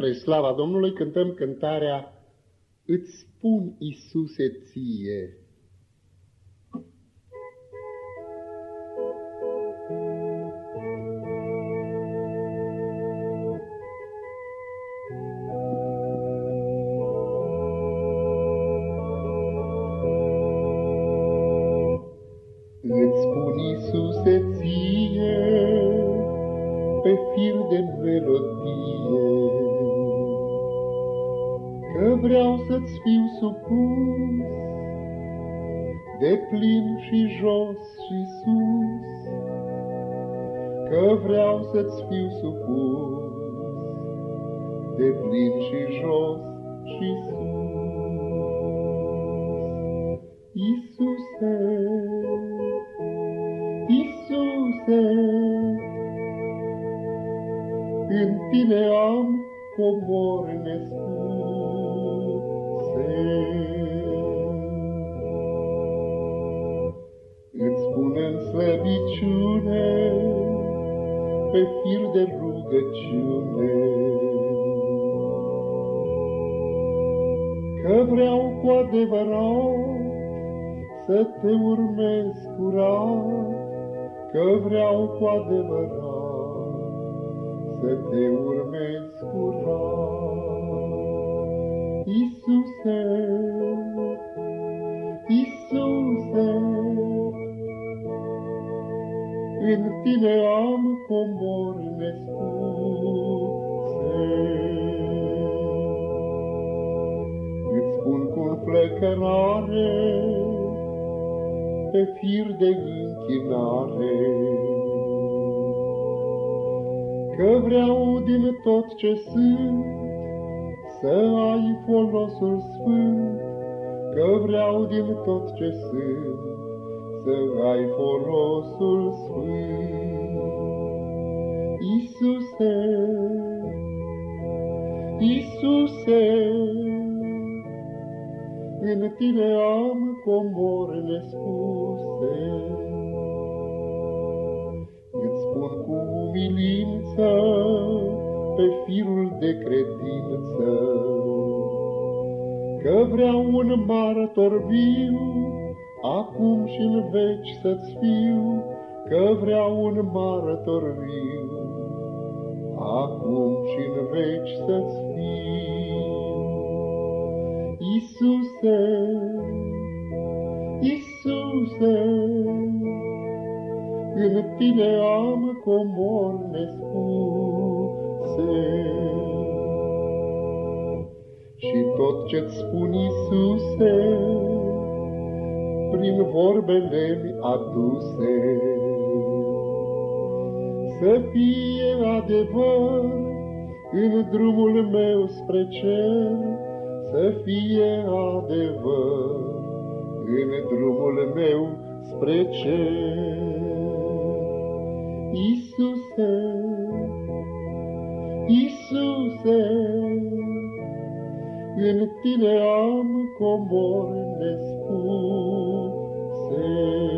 Spre slava Domnului cântăm cântarea Îți spun, Iisuse, ție. Îți spun, Iisuse, ție, pe fir de melodie, Că vreau să-ți fiu supus, de plin și jos și sus, Că vreau să-ți fiu supus, de plin și jos și sus. Iisuse, Iisuse, în tine am comori nespuse. Slăbiciune, pe fir de rugăciune, Că vreau cu adevărat să te urmez curat, Că vreau cu adevărat să te urmez curat. Iisuse, Iisuse, în tine am comori nespuse. Îți spun cu înflăcărare, pe fir de închinare, Că vreau din tot ce sunt să ai folosul sfânt, Că vreau din tot ce sunt să ai folosul sfânt. Iisuse, Iisuse, în tine am comori nespuse. Îți spun cu umilință pe firul de credință, Că vreau un martor viu, acum și în veci să-ți fiu, Că vreau un martor viu, acum și în veci să-ți fiu. Iisuse, Iisuse, în tine am comori nespuse. Și tot ce-ți spun, Iisuse, prin vorbele-mi aduse, să fie adevăr în drumul meu spre cer, să fie adevăr în drumul meu spre cer. Iisuse, Iisuse, în tine am comori nespuse.